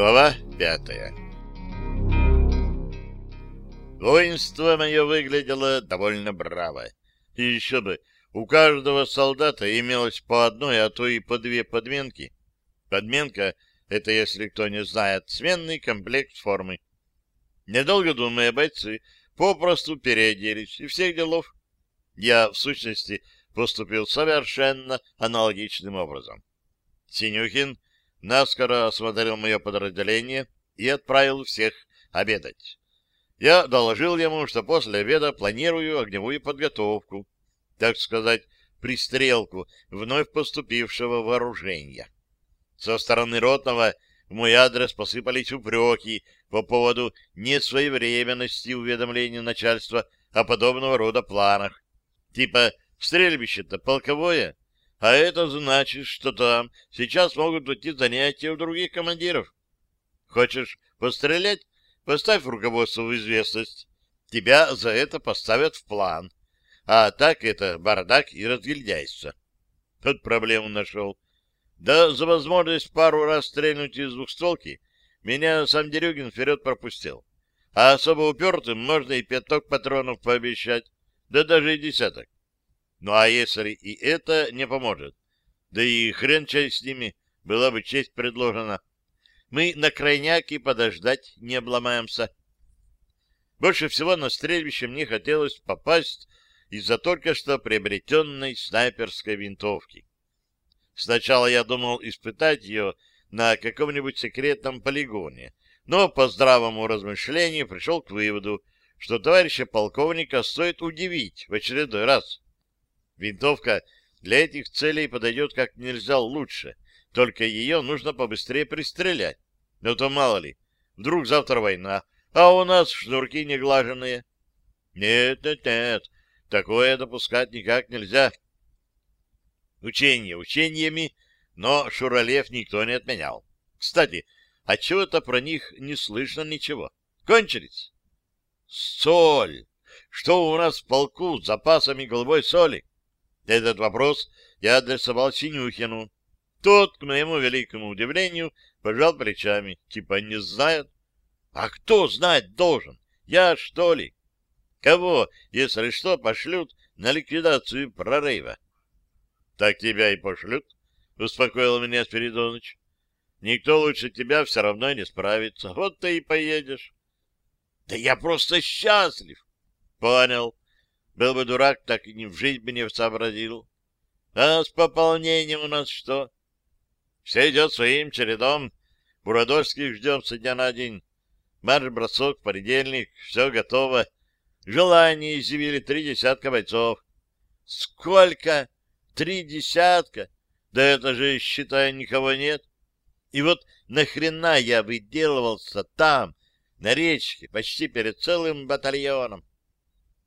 Глава пятая Воинство мое выглядело довольно браво. И еще бы, у каждого солдата имелось по одной, а то и по две подменки. Подменка — это, если кто не знает, сменный комплект формы. Недолго думая, бойцы попросту переоделись и всех делов. Я, в сущности, поступил совершенно аналогичным образом. Синюхин наскоро осмотрел мое подразделение и отправил всех обедать. Я доложил ему, что после обеда планирую огневую подготовку, так сказать, пристрелку вновь поступившего вооружения. Со стороны ротного в мой адрес посыпались упреки по поводу несвоевременности уведомления начальства о подобного рода планах. Типа, стрельбище-то полковое, а это значит, что там сейчас могут идти занятия у других командиров. Хочешь пострелять? Поставь руководство в известность. Тебя за это поставят в план. А так это бардак и разгильдяйство. Тут проблему нашел. Да за возможность пару раз стрельнуть из двухстволки меня сам Дерюгин вперед пропустил. А особо упертым можно и пяток патронов пообещать, да даже и десяток. Ну а если и это не поможет? Да и хрен чай с ними, была бы честь предложена. Мы на крайняк подождать не обломаемся. Больше всего на стрельбище мне хотелось попасть из-за только что приобретенной снайперской винтовки. Сначала я думал испытать ее на каком-нибудь секретном полигоне, но по здравому размышлению пришел к выводу, что товарища полковника стоит удивить в очередной раз. Винтовка для этих целей подойдет как нельзя лучше, только ее нужно побыстрее пристрелять. Но то мало ли, вдруг завтра война, а у нас шнурки неглаженные. Нет, нет, нет, такое допускать никак нельзя. Учения учениями, но Шуралев никто не отменял. Кстати, а чего-то про них не слышно ничего. Кончились. Соль! Что у нас в полку с запасами голубой соли? Этот вопрос я адресовал Синюхину. Тот, к моему великому удивлению, пожал плечами. Типа не знает. А кто знать должен? Я, что ли? Кого, если что, пошлют на ликвидацию прорыва? Так тебя и пошлют, успокоил меня Спиридоныч. Никто лучше тебя все равно не справится. Вот ты и поедешь. Да я просто счастлив. Понял. Был бы дурак, так и ни в жизнь бы не сообразил. А с пополнением у нас что? Все идет своим чередом. Бурадорских ждем со дня на день. Марш-бросок, понедельник, все готово. Желание изъявили три десятка бойцов. Сколько? Три десятка? Да это же, считай, никого нет. И вот нахрена я выделывался там, на речке, почти перед целым батальоном?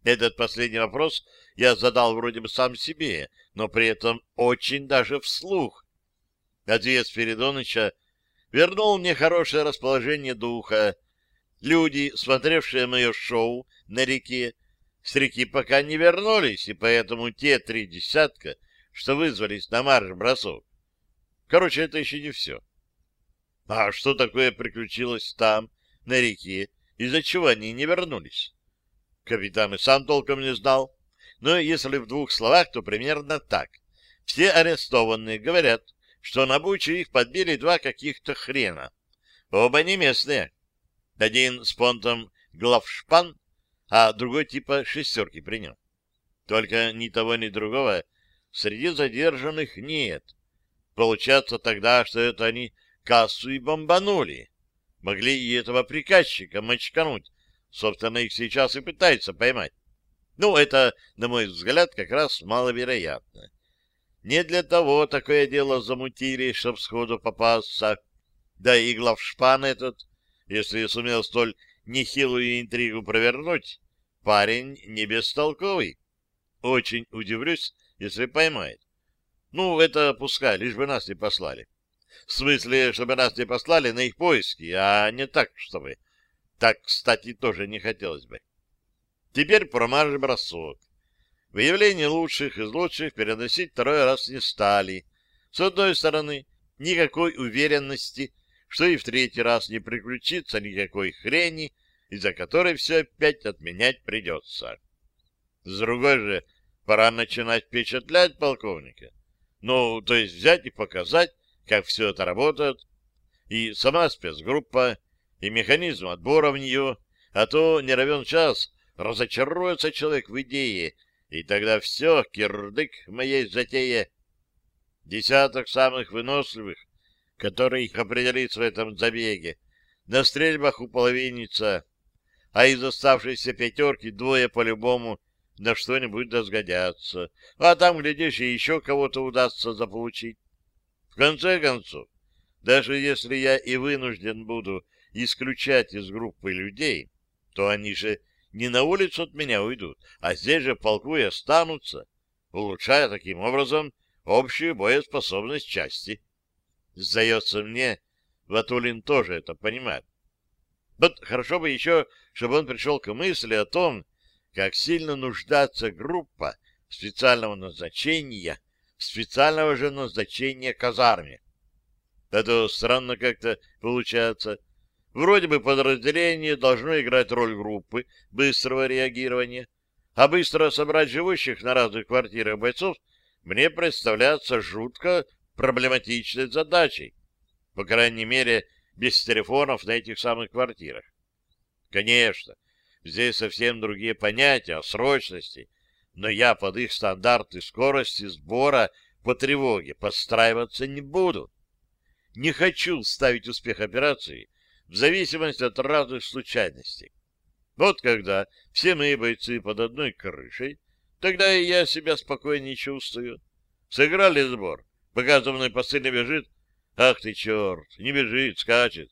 Этот последний вопрос я задал вроде бы сам себе, но при этом очень даже вслух. Ответ Спиридоныча вернул мне хорошее расположение духа. Люди, смотревшие мое шоу на реке, с реки пока не вернулись, и поэтому те три десятка, что вызвались на марш-бросок. Короче, это еще не все. А что такое приключилось там, на реке, из-за чего они не вернулись? Капитан и сам толком не знал. Но если в двух словах, то примерно так. Все арестованные говорят, что на Бучу их подбили два каких-то хрена. Оба не местные. Один с понтом главшпан, а другой типа шестерки принял. Только ни того, ни другого среди задержанных нет. Получается тогда, что это они кассу и бомбанули. Могли и этого приказчика мочкануть, Собственно, их сейчас и пытаются поймать. Ну, это, на мой взгляд, как раз маловероятно. Не для того такое дело замутили, чтоб сходу попасться. Да и главшпан этот, если сумел столь нехилую интригу провернуть, парень не бестолковый. Очень удивлюсь, если поймает. Ну, это пускай, лишь бы нас не послали. В смысле, чтобы нас не послали на их поиски, а не так, чтобы так, кстати, тоже не хотелось бы. Теперь про марш-бросок. Выявление лучших из лучших переносить второй раз не стали. С одной стороны, никакой уверенности, что и в третий раз не приключится никакой хрени, из-за которой все опять отменять придется. С другой же, пора начинать впечатлять полковника. Ну, то есть взять и показать, как все это работает, и сама спецгруппа, и механизм отбора в нее, а то не равен час разочаруется человек в идее, и тогда все, кирдык моей затее. Десяток самых выносливых, которые их определится в этом забеге, на стрельбах уполовинится, а из оставшейся пятерки двое по-любому на что-нибудь досгодятся, а там, глядишь, и еще кого-то удастся заполучить. В конце концов, даже если я и вынужден буду исключать из группы людей, то они же не на улицу от меня уйдут, а здесь же в полку и останутся, улучшая таким образом общую боеспособность части. Сдается мне, Ватулин тоже это понимает. Вот хорошо бы еще, чтобы он пришел к мысли о том, как сильно нуждается группа специального назначения, специального же назначения казарме. Это странно как-то получается. Вроде бы подразделение должно играть роль группы быстрого реагирования, а быстро собрать живущих на разных квартирах бойцов мне представляется жутко проблематичной задачей. По крайней мере, без телефонов на этих самых квартирах. Конечно, здесь совсем другие понятия о срочности, но я под их стандарты скорости сбора по тревоге подстраиваться не буду. Не хочу ставить успех операции в зависимости от разных случайностей. Вот когда все мои бойцы под одной крышей, тогда и я себя спокойнее чувствую. Сыграли сбор, мной посыльный бежит. Ах ты черт, не бежит, скачет.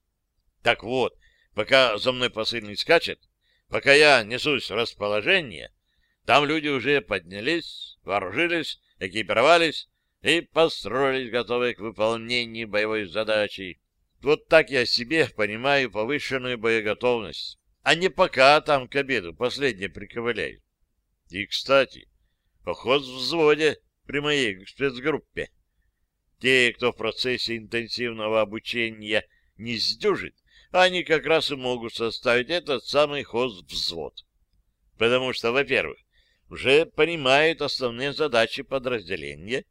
Так вот, пока за мной посыльный скачет, пока я несусь в расположение, там люди уже поднялись, вооружились, экипировались и построились, готовые к выполнению боевой задачи. Вот так я себе понимаю повышенную боеготовность, а не пока там к обеду последнее приковыляют. И, кстати, поход в взводе при моей спецгруппе. Те, кто в процессе интенсивного обучения не сдюжит, они как раз и могут составить этот самый хоз-взвод. Потому что, во-первых, уже понимают основные задачи подразделения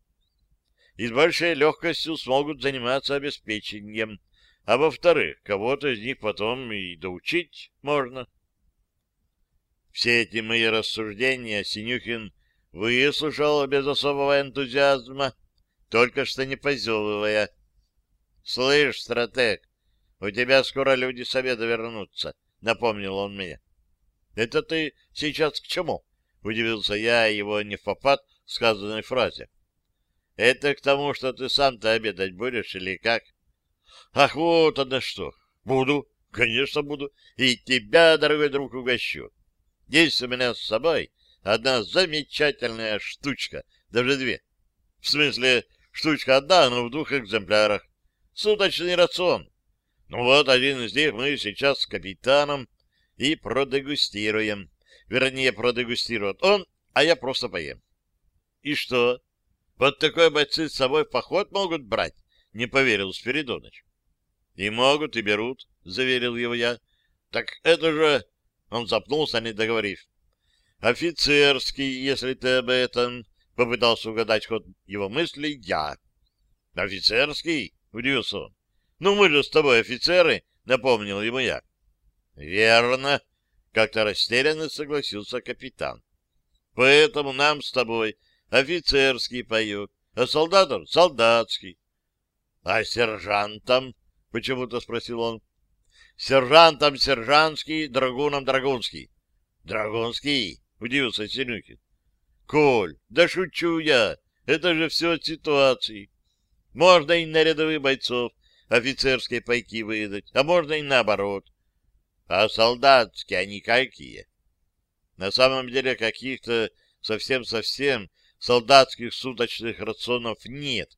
и с большей легкостью смогут заниматься обеспечением а во-вторых, кого-то из них потом и доучить можно. Все эти мои рассуждения Синюхин выслушал без особого энтузиазма, только что не позевывая. — Слышь, стратег, у тебя скоро люди с обеда вернутся, — напомнил он мне. — Это ты сейчас к чему? — удивился я его не в попад сказанной фразе. — Это к тому, что ты сам-то обедать будешь или как? — Ах, вот оно что. Буду, конечно, буду. И тебя, дорогой друг, угощу. Есть у меня с собой одна замечательная штучка, даже две. В смысле, штучка одна, но в двух экземплярах. Суточный рацион. Ну вот, один из них мы сейчас с капитаном и продегустируем. Вернее, продегустирует он, а я просто поем. И что? Вот такой бойцы с собой в поход могут брать? Не поверил Спиридоныч. И могут, и берут, — заверил его я. — Так это же... Он запнулся, не договорив. — Офицерский, если ты об этом... — попытался угадать ход его мыслей я. — Офицерский? — удивился он. — Ну, мы же с тобой офицеры, — напомнил ему я. — Верно, — как-то растерянно согласился капитан. — Поэтому нам с тобой офицерский паек, а солдатам — солдатский. — А сержантам — почему-то спросил он. — Сержантом сержантский, драгуном драгунский. — Драгунский? — удивился Синюхин. — Коль, да шучу я. Это же все от ситуации. Можно и на рядовых бойцов офицерские пайки выдать, а можно и наоборот. А солдатские они какие? На самом деле каких-то совсем-совсем солдатских суточных рационов нет.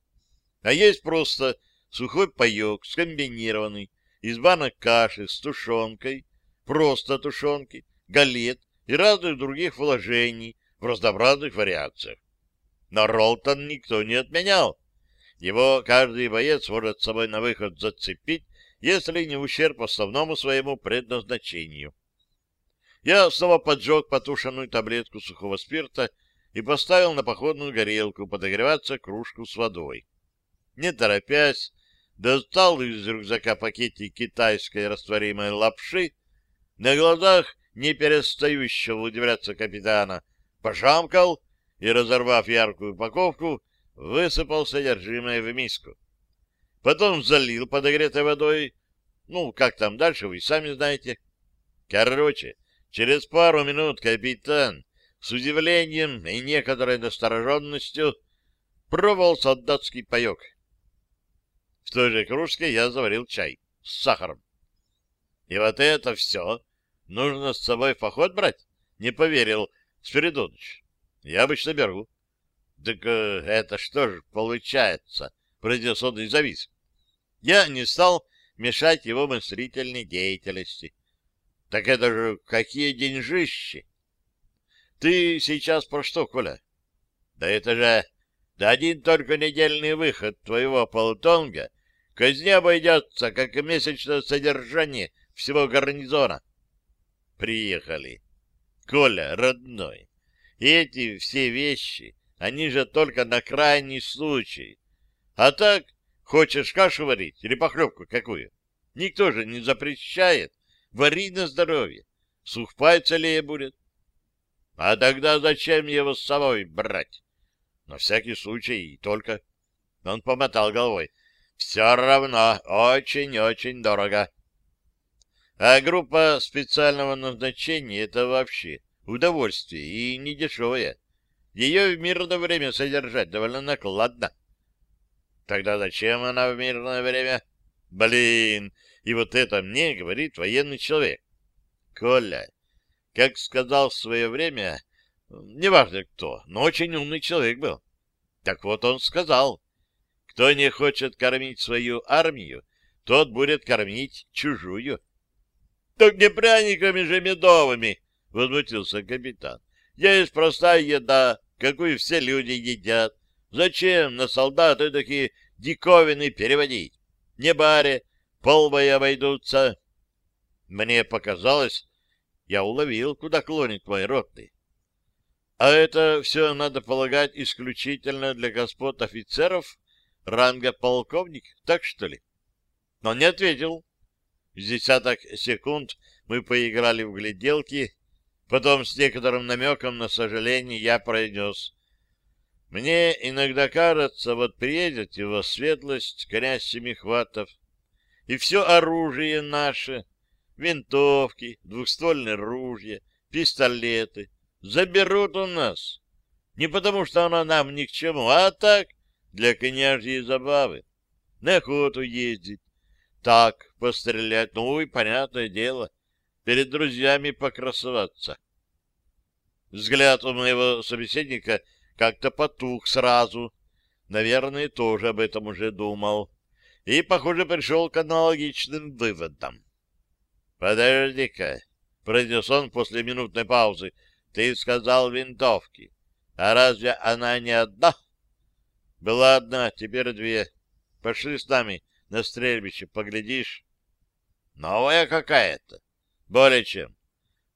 А есть просто сухой паек, скомбинированный, из банок каши с тушенкой, просто тушенки, галет и разных других вложений в разнообразных вариациях. Но Ролтон никто не отменял. Его каждый боец может с собой на выход зацепить если не ущерб основному своему предназначению. Я снова поджег потушенную таблетку сухого спирта и поставил на походную горелку подогреваться кружку с водой. Не торопясь, достал из рюкзака пакетик китайской растворимой лапши, на глазах не перестающего удивляться капитана, пожамкал и, разорвав яркую упаковку, высыпал содержимое в миску. Потом залил подогретой водой, ну, как там дальше, вы сами знаете. Короче, через пару минут капитан с удивлением и некоторой настороженностью пробовал солдатский паек. В той же кружке я заварил чай с сахаром. И вот это все нужно с собой в поход брать? Не поверил Спиридоныч. Я обычно беру. Так э, это что же получается? Произнес он и завис. Я не стал мешать его мыслительной деятельности. Так это же какие деньжищи! Ты сейчас про что, Коля? Да это же да один только недельный выход твоего полтонга казне обойдется, как и месячное содержание всего гарнизона. Приехали. Коля, родной, эти все вещи, они же только на крайний случай. А так, хочешь кашу варить или похлебку какую? Никто же не запрещает. Вари на здоровье. Сухпай целее будет. А тогда зачем его с собой брать? На всякий случай и только. Он помотал головой. Все равно очень-очень дорого. А группа специального назначения — это вообще удовольствие и недешевое. Ее в мирное время содержать довольно накладно. Тогда зачем она в мирное время? Блин, и вот это мне говорит военный человек. Коля, как сказал в свое время, неважно кто, но очень умный человек был. Так вот он сказал, кто не хочет кормить свою армию, тот будет кормить чужую. — Так не пряниками же медовыми, — возмутился капитан. — Есть простая еда, какую все люди едят. Зачем на солдаты такие диковины переводить? Не баре, полбои обойдутся. Мне показалось, я уловил, куда клонит мой ротный. А это все, надо полагать, исключительно для господ офицеров ранга полковник, так что ли? Но не ответил. С десяток секунд мы поиграли в гляделки, потом с некоторым намеком на сожаление я произнес. Мне иногда кажется, вот приедет его светлость, князь Семихватов, и все оружие наше, винтовки, двухствольные ружья, пистолеты, заберут у нас. Не потому, что она нам ни к чему, а так, для княжьей забавы. На охоту ездить, так пострелять, ну и, понятное дело, перед друзьями покрасоваться. Взгляд у моего собеседника как-то потух сразу. Наверное, тоже об этом уже думал. И, похоже, пришел к аналогичным выводам. — Подожди-ка, — произнес он после минутной паузы, — ты сказал винтовки. А разве она не одна? — Была одна, теперь две. Пошли с нами на стрельбище, поглядишь. — Новая какая-то. — Более чем.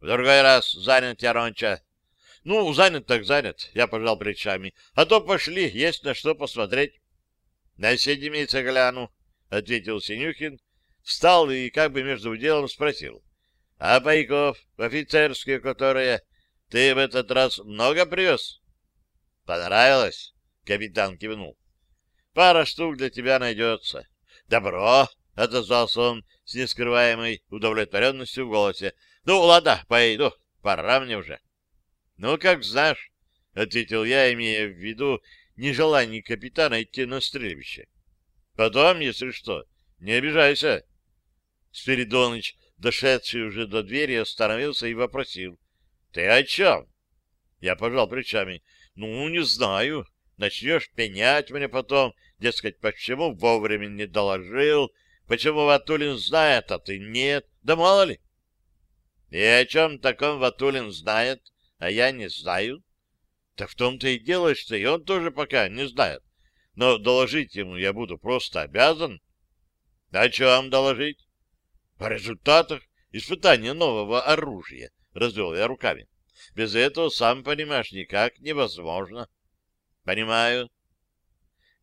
В другой раз занят я ронча. — Ну, занят так занят, — я пожал плечами. — А то пошли, есть на что посмотреть. — На седмице гляну, — ответил Синюхин, встал и как бы между делом спросил. — А пайков, офицерские, которые, ты в этот раз много привез? — Понравилось? — капитан кивнул. — Пара штук для тебя найдется. — Добро! — отозвался он с нескрываемой удовлетворенностью в голосе. — Ну, ладно, пойду, пора мне уже. — Ну, как знаешь, — ответил я, имея в виду нежелание капитана идти на стрельбище. — Потом, если что, не обижайся. Спиридоныч, дошедший уже до двери, остановился и вопросил. — Ты о чем? Я пожал плечами. — Ну, не знаю. Начнешь пенять мне потом, дескать, почему вовремя не доложил, почему Ватулин знает, а ты нет. Да мало ли. И о чем таком Ватулин знает, а я не знаю? Так в том-то и дело, что и он тоже пока не знает. Но доложить ему я буду просто обязан. О чем доложить? О результатах испытания нового оружия, развел я руками. Без этого, сам понимаешь, никак невозможно. Понимаю.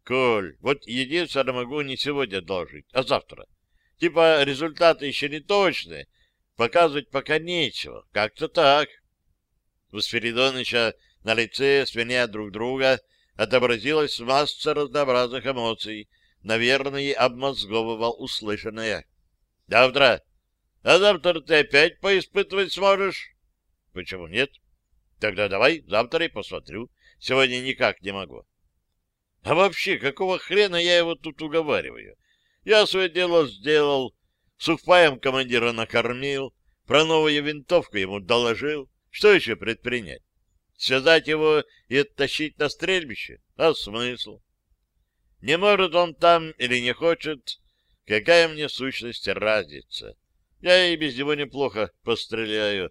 Коль, вот единственное могу не сегодня доложить, а завтра. Типа результаты еще не точные, показывать пока нечего. Как-то так. У Спиридоныча на лице, свиня друг друга, отобразилась масса разнообразных эмоций. Наверное, обмозговывал услышанное. Завтра? А завтра ты опять поиспытывать сможешь? Почему нет? Тогда давай завтра и посмотрю. Сегодня никак не могу. А вообще, какого хрена я его тут уговариваю? Я свое дело сделал, сухпаем командира накормил, про новую винтовку ему доложил. Что еще предпринять? Связать его и оттащить на стрельбище? А смысл? Не может он там или не хочет, какая мне сущность разница? Я и без него неплохо постреляю.